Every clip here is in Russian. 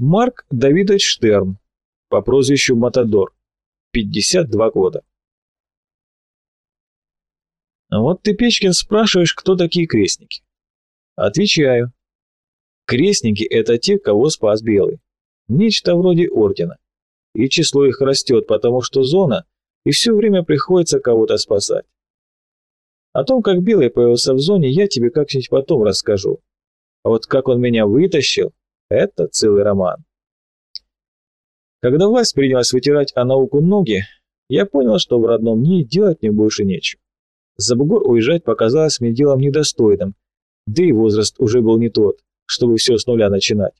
Марк Давидович Штерн, по прозвищу Матадор, 52 года. Вот ты, Печкин, спрашиваешь, кто такие крестники. Отвечаю. Крестники – это те, кого спас Белый. Нечто вроде ордена. И число их растет, потому что зона, и все время приходится кого-то спасать. О том, как Белый появился в зоне, я тебе как-нибудь потом расскажу. А вот как он меня вытащил, это целый роман. Когда власть принялась вытирать о науку ноги, я понял, что в родном НИИ делать мне больше нечего. За бугор уезжать показалось мне делом недостойным, да и возраст уже был не тот, чтобы все с нуля начинать.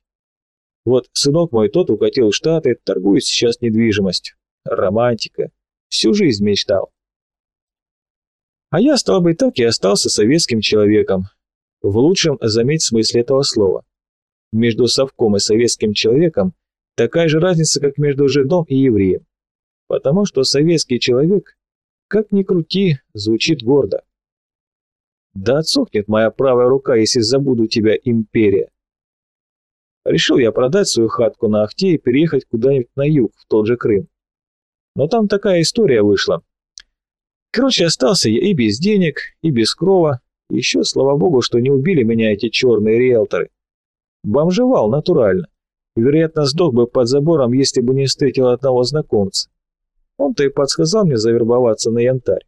Вот сынок мой тот укатил в Штаты, торгует сейчас недвижимостью. Романтика. Всю жизнь мечтал. А я, стал быть, так и остался советским человеком. В лучшем, заметь, смысле этого слова. Между совком и советским человеком такая же разница, как между жидом и евреем. Потому что советский человек, как ни крути, звучит гордо. Да отсохнет моя правая рука, если забуду тебя, империя. Решил я продать свою хатку на Ахте и переехать куда-нибудь на юг, в тот же Крым. Но там такая история вышла. Короче, остался я и без денег, и без крова. Еще, слава богу, что не убили меня эти черные риэлторы. Бомжевал натурально. Вероятно, сдох бы под забором, если бы не встретил одного знакомца. Он-то и подсказал мне завербоваться на янтарь.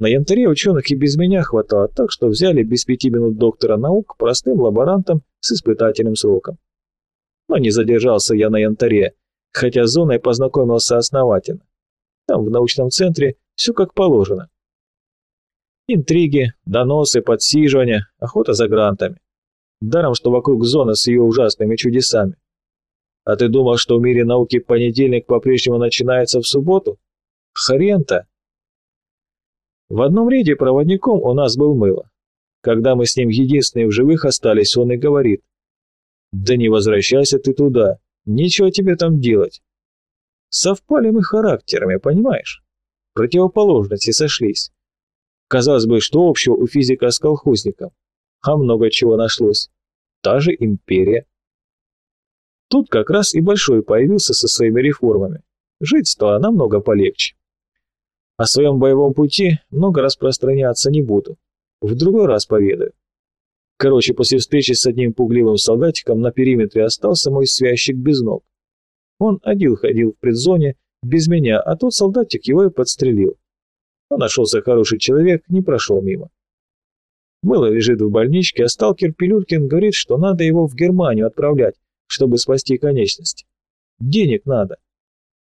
На янтаре ученых и без меня хватало, так что взяли без пяти минут доктора наук простым лаборантом с испытательным сроком. Но не задержался я на янтаре, хотя с зоной познакомился основательно. Там, в научном центре, все как положено. Интриги, доносы, подсиживания, охота за грантами. Даром, что вокруг зоны с ее ужасными чудесами. А ты думал, что в мире науки понедельник по-прежнему начинается в субботу? Хрен-то! В одном ряде проводником у нас был мыло. Когда мы с ним единственные в живых остались, он и говорит. «Да не возвращайся ты туда, нечего тебе там делать». Совпали мы характерами, понимаешь? Противоположности сошлись. Казалось бы, что общего у физика с колхозником? А много чего нашлось. Та же империя. Тут как раз и Большой появился со своими реформами. Жить стало намного полегче. О своем боевом пути много распространяться не буду. В другой раз поведаю. Короче, после встречи с одним пугливым солдатиком на периметре остался мой связчик без ног. Он один ходил в предзоне без меня, а тот солдатик его и подстрелил. Но нашелся хороший человек, не прошел мимо. Мыло лежит в больничке, а сталкер Пилюркин говорит, что надо его в Германию отправлять, чтобы спасти конечности. Денег надо.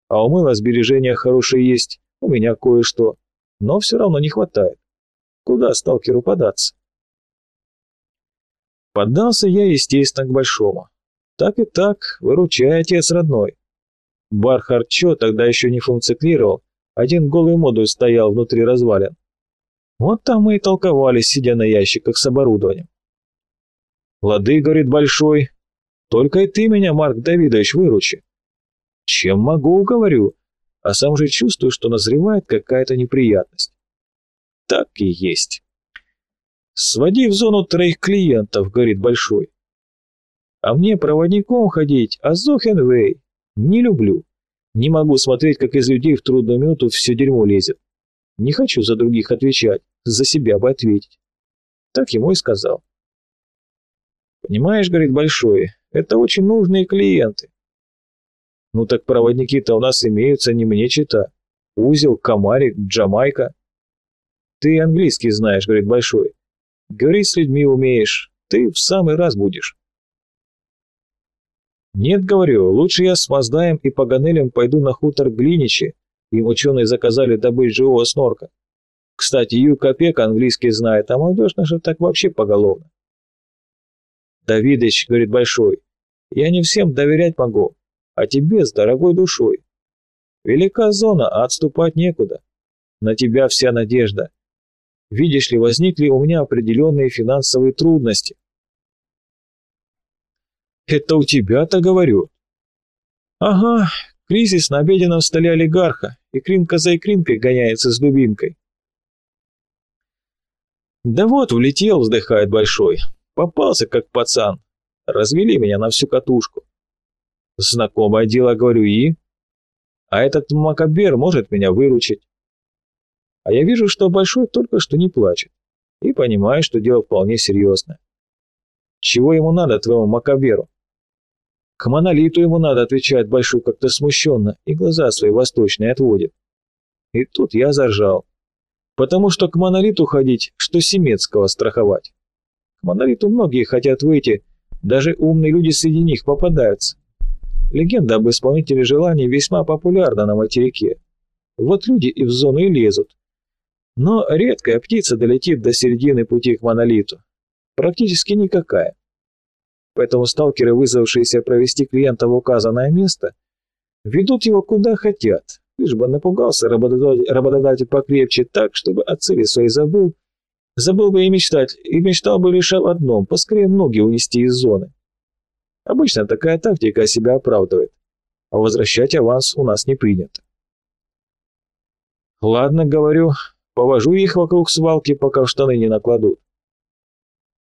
А у Мыла сбережения хорошие есть, у меня кое-что, но все равно не хватает. Куда сталкеру податься? Поддался я, естественно, к большому. Так и так, выручай, отец родной. Бар Харчо тогда еще не функционировал, один голый модуль стоял внутри развалин. Вот там мы и толковались, сидя на ящиках с оборудованием. «Лады, — говорит Большой, — только и ты меня, Марк Давидович, выручи». «Чем могу, — говорю, а сам же чувствую, что назревает какая-то неприятность. Так и есть. «Своди в зону троих клиентов», — говорит Большой. «А мне проводником ходить, а Зохенвей не люблю. Не могу смотреть, как из людей в трудную минуту все дерьмо лезет. Не хочу за других отвечать, за себя бы ответить». Так ему и сказал. «Понимаешь, — говорит Большой, — это очень нужные клиенты. Ну так проводники-то у нас имеются, не мне чита. Узел, Комарик, Джамайка. Ты английский знаешь, говорит Большой. Говорить с людьми умеешь, ты в самый раз будешь. Нет, говорю, лучше я с Маздаем и Паганелем пойду на хутор Глиничи. Им ученые заказали добыть живого снорка. Кстати, Ю Копек английский знает, а молодежь наша так вообще поголовно. Давидыч, говорит Большой, я не всем доверять могу, а тебе с дорогой душой. Велика зона, а отступать некуда. На тебя вся надежда. Видишь ли, возникли у меня определенные финансовые трудности. Это у тебя-то говорю. Ага, кризис на обеденном столе олигарха, и кринка за икринкой гоняется с дубинкой. Да вот, улетел, вздыхает Большой. Попался, как пацан. Развели меня на всю катушку. Знакомое дело, говорю, и? А этот макабер может меня выручить. А я вижу, что Большой только что не плачет. И понимаю, что дело вполне серьезное. Чего ему надо, твоему макаберу? К монолиту ему надо, отвечает Большой как-то смущенно, и глаза свои восточные отводит. И тут я заржал. Потому что к монолиту ходить, что Семецкого страховать. К монолиту многие хотят выйти, даже умные люди среди них попадаются. Легенда об исполнителе желаний весьма популярна на материке. Вот люди и в зону и лезут. Но редкая птица долетит до середины пути к монолиту. Практически никакая. Поэтому сталкеры, вызвавшиеся провести клиента в указанное место, ведут его куда хотят, лишь бы напугался работодатель, работодатель покрепче так, чтобы о цели своей забыл, забыл бы и мечтать, и мечтал бы лишь об одном – поскорее ноги унести из зоны. Обычно такая тактика себя оправдывает, а возвращать аванс у нас не принято. Ладно, говорю, повожу их вокруг свалки, пока в штаны не накладут.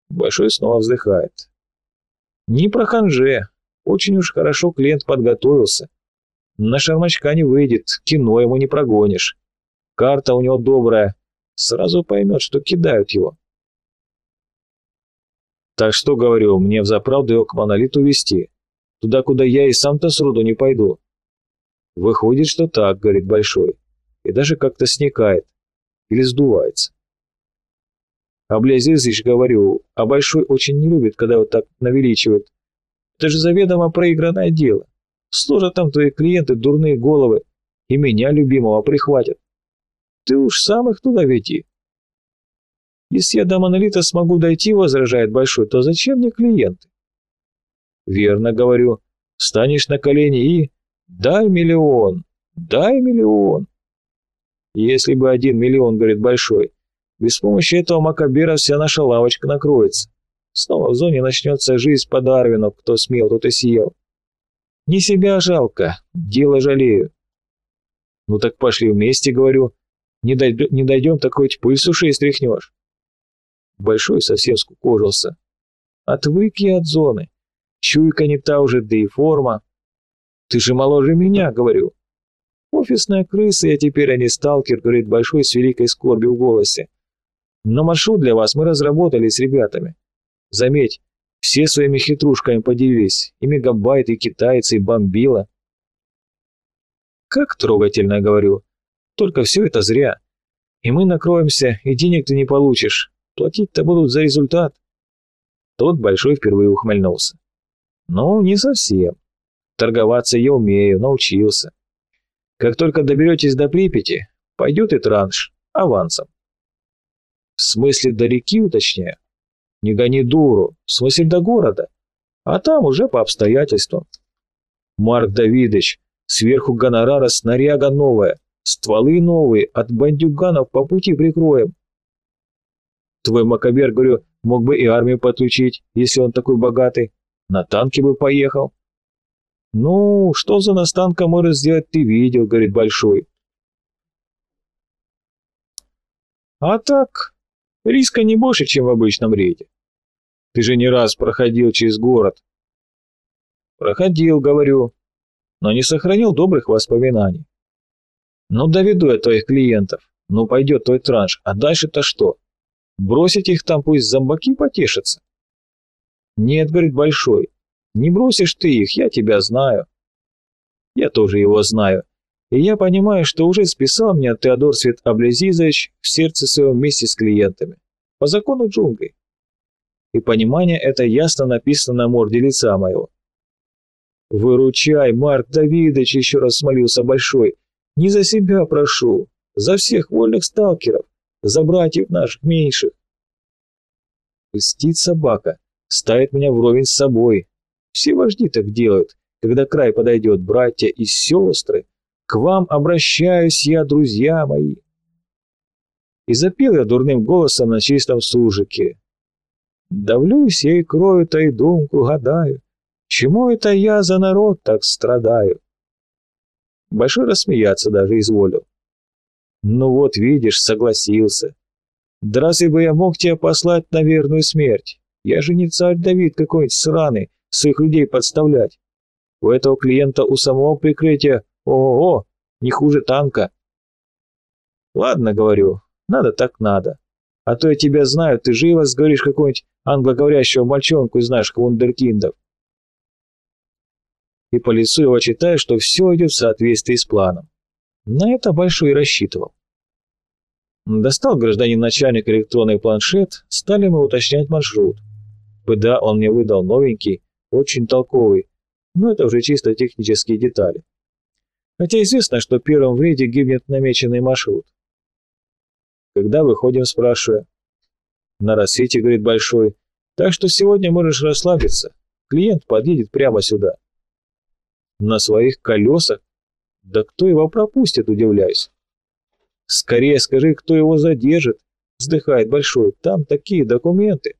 Большой снова вздыхает. Не про ханже. Очень уж хорошо клиент подготовился. На шармачка не выйдет, кино ему не прогонишь. Карта у него добрая. Сразу поймет, что кидают его. Так что, говорю, мне взаправду его к монолиту вести. Туда, куда я и сам-то сроду не пойду. Выходит, что так, говорит Большой. И даже как-то сникает. Или сдувается. Блязезыч, говорю, а Большой очень не любит, когда его так навеличивают. Это же заведомо проигранное дело. Сложат там твои клиенты дурные головы, и меня, любимого, прихватят. Ты уж сам их туда веди. Если я до монолита смогу дойти, возражает Большой, то зачем мне клиенты? Верно говорю. Встанешь на колени и... Дай миллион, дай миллион. Если бы один миллион, говорит Большой, без помощи этого макабера вся наша лавочка накроется. Снова в зоне начнется жизнь по Дарвину, кто смел, тот и съел. Не себя жалко, дело жалею. Ну так пошли вместе, говорю. Не, дойд не дойдем, так хоть пыль с ушей стряхнешь. Большой совсем скукожился. Отвык я от зоны. Чуйка не та уже, да и форма. Ты же моложе меня, говорю. Офисная крыса я теперь, а не сталкер, говорит Большой с великой скорбью в голосе. Но маршрут для вас мы разработали с ребятами. Заметь, все своими хитрушками поделились. И мегабайт, и китайцы, и бомбила. Как трогательно, говорю. Только все это зря. И мы накроемся, и денег ты не получишь. Платить-то будут за результат. Тот Большой впервые ухмыльнулся. Ну, не совсем. Торговаться я умею, научился. Как только доберетесь до Припяти, пойдет и транш, авансом. В смысле до реки, уточняю? Не гони дуру, смысле до города. А там уже по обстоятельствам. Марк Давидович, сверху гонорара снаряга новая, стволы новые, от бандюганов по пути прикроем. Твой Макабер, говорю, мог бы и армию подключить, если он такой богатый. На танке бы поехал. Ну, что за настанка может сделать, ты видел, говорит Большой. А так, риска не больше, чем в обычном рейде. Ты же не раз проходил через город. Проходил, говорю, но не сохранил добрых воспоминаний. Ну, доведу я твоих клиентов, ну, пойдет твой транш, а дальше-то что? Бросить их там, пусть зомбаки потешатся. Нет, говорит Большой, не бросишь ты их, я тебя знаю. Я тоже его знаю. И я понимаю, что уже списал меня Теодор Свет в сердце своем вместе с клиентами. По закону джунглей. И понимание это ясно написано на морде лица моего. «Выручай, Марк Давидович!» — еще раз смолился Большой. «Не за себя прошу, за всех вольных сталкеров за братьев наших меньших. Льстит собака, ставит меня вровень с собой. Все вожди так делают, когда край подойдет, братья и сестры. К вам обращаюсь я, друзья мои. И запел я дурным голосом на чистом сужике. Давлюсь я и крою-то и думку гадаю, чему это я за народ так страдаю? Большой рассмеяться даже изволил. Ну вот, видишь, согласился. Да разве бы я мог тебя послать на верную смерть? Я же не царь Давид какой-нибудь сраный, своих людей подставлять. У этого клиента у самого прикрытия ого-го, не хуже танка. Ладно, говорю, надо так надо. А то я тебя знаю, ты живо сговоришь какого-нибудь англоговорящего мальчонку из наших вундеркиндов. И по лицу его читаю, что все идет в соответствии с планом. На это Большой рассчитывал. Достал гражданин начальник электронный планшет, стали мы уточнять маршрут. ПДА он мне выдал новенький, очень толковый, но это уже чисто технические детали. Хотя известно, что первым в рейде гибнет намеченный маршрут. Когда выходим, спрашиваю. На рассвете, говорит Большой, так что сегодня можешь расслабиться. Клиент подъедет прямо сюда. На своих колесах? Да кто его пропустит, удивляюсь. Скорее скажи, кто его задержит, вздыхает Большой. Там такие документы.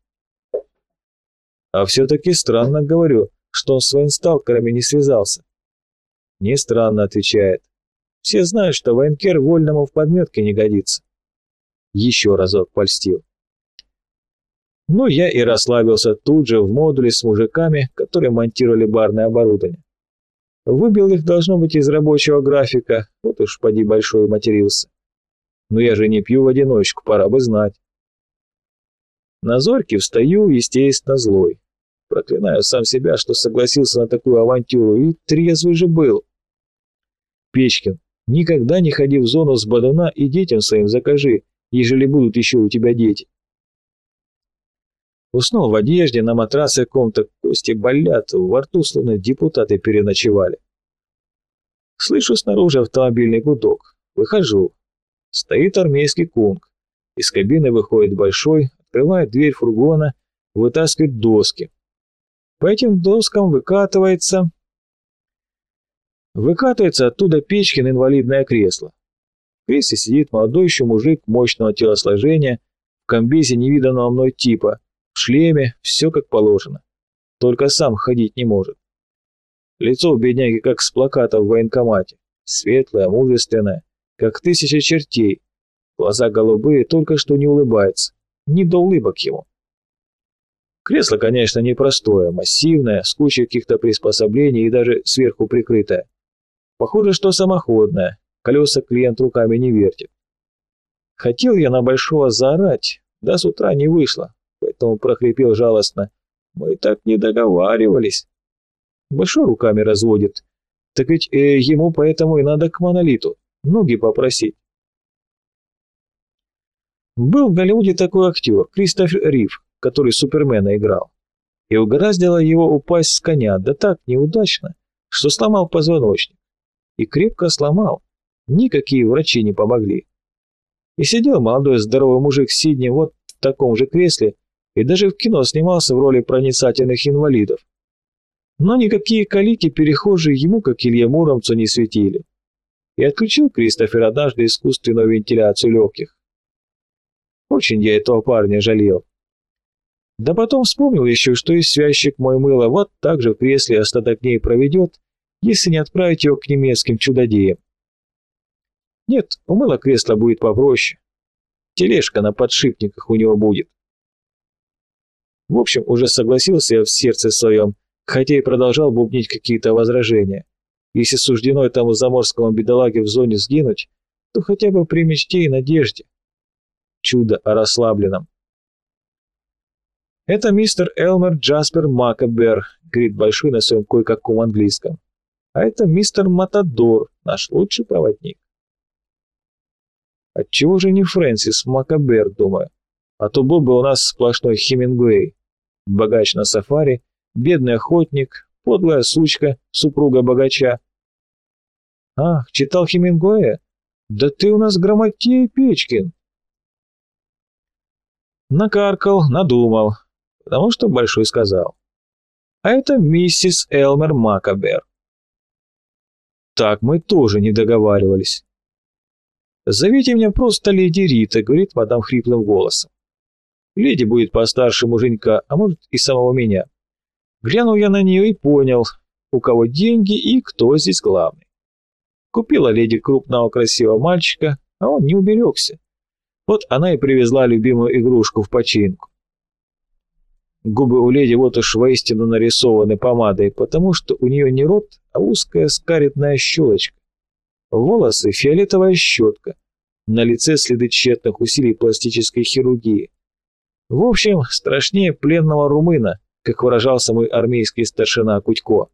А все-таки странно, говорю, что он с военсталкерами не связался. Не странно, отвечает. Все знают, что военкер вольному в подметке не годится. Еще разок польстил. Ну, я и расслабился тут же в модуле с мужиками, которые монтировали барное оборудование. Выбил их, должно быть, из рабочего графика, вот уж поди большой матерился. Но я же не пью в одиночку, пора бы знать. На зорьке встаю, естественно, злой. Проклинаю сам себя, что согласился на такую авантюру, и трезвый же был. Печкин, никогда не ходи в зону с бадуна и детям своим закажи, ежели будут еще у тебя дети. Уснул в одежде, на матрасе ком-то, кости болят, во рту словно депутаты переночевали. Слышу снаружи автомобильный гудок. Выхожу. Стоит армейский кунг. Из кабины выходит большой, открывает дверь фургона, вытаскивает доски. По этим доскам выкатывается... Выкатывается оттуда Печкин инвалидное кресло. Кресле сидит молодой еще мужик мощного телосложения, в комбезе невиданного мной типа, в шлеме, все как положено. Только сам ходить не может. Лицо у бедняги как с плаката в военкомате. Светлое, мужественное, как тысяча чертей. Глаза голубые, только что не улыбается. Не до улыбок ему. Кресло, конечно, непростое, массивное, с кучей каких-то приспособлений и даже сверху прикрытое. Похоже, что самоходное, колеса клиент руками не вертит. Хотел я на большого заорать, да с утра не вышло, поэтому прохрипел жалостно. Мы так не договаривались. Большой руками разводит. Так ведь э, ему поэтому и надо к монолиту, ноги попросить. Был в Голливуде такой актер, Кристофер Рив, который Супермена играл. И угораздило его упасть с коня, да так неудачно, что сломал позвоночник. И крепко сломал. Никакие врачи не помогли. И сидел молодой здоровый мужик Сидни вот в таком же кресле, и даже в кино снимался в роли проницательных инвалидов. Но никакие калики перехожие ему, как Илье Муромцу, не светили. И отключил Кристофер однажды искусственную вентиляцию легких. Очень я этого парня жалел. Да потом вспомнил еще, что и связчик мой мыло вот так же в кресле остаток дней проведет, если не отправить его к немецким чудодеям. Нет, у мыла кресло будет попроще. Тележка на подшипниках у него будет. В общем, уже согласился я в сердце своем, хотя и продолжал бубнить какие-то возражения. Если суждено этому заморскому бедолаге в зоне сгинуть, то хотя бы при мечте и надежде. Чудо о расслабленном. «Это мистер Элмер Джаспер Макабер», — говорит Большой на своем кое-каком английском. «А это мистер Матадор, наш лучший проводник». Отчего же не Фрэнсис Макабер, думаю? А то был бы у нас сплошной Хемингуэй. Богач на сафари, бедный охотник, подлая сучка, супруга богача. Ах, читал Хемингуэя? Да ты у нас грамотей, Печкин. Накаркал, надумал, потому что Большой сказал. А это миссис Элмер Макабер. Так мы тоже не договаривались. «Зовите меня просто леди Рита», — говорит мадам хриплым голосом. Леди будет постарше муженька, а может и самого меня. Глянул я на нее и понял, у кого деньги и кто здесь главный. Купила леди крупного красивого мальчика, а он не уберегся. Вот она и привезла любимую игрушку в починку. Губы у леди вот уж воистину нарисованы помадой, потому что у нее не рот, а узкая скаретная щелочка. Волосы — фиолетовая щетка. На лице следы тщетных усилий пластической хирургии. В общем, страшнее пленного румына, как выражался мой армейский старшина Кутько.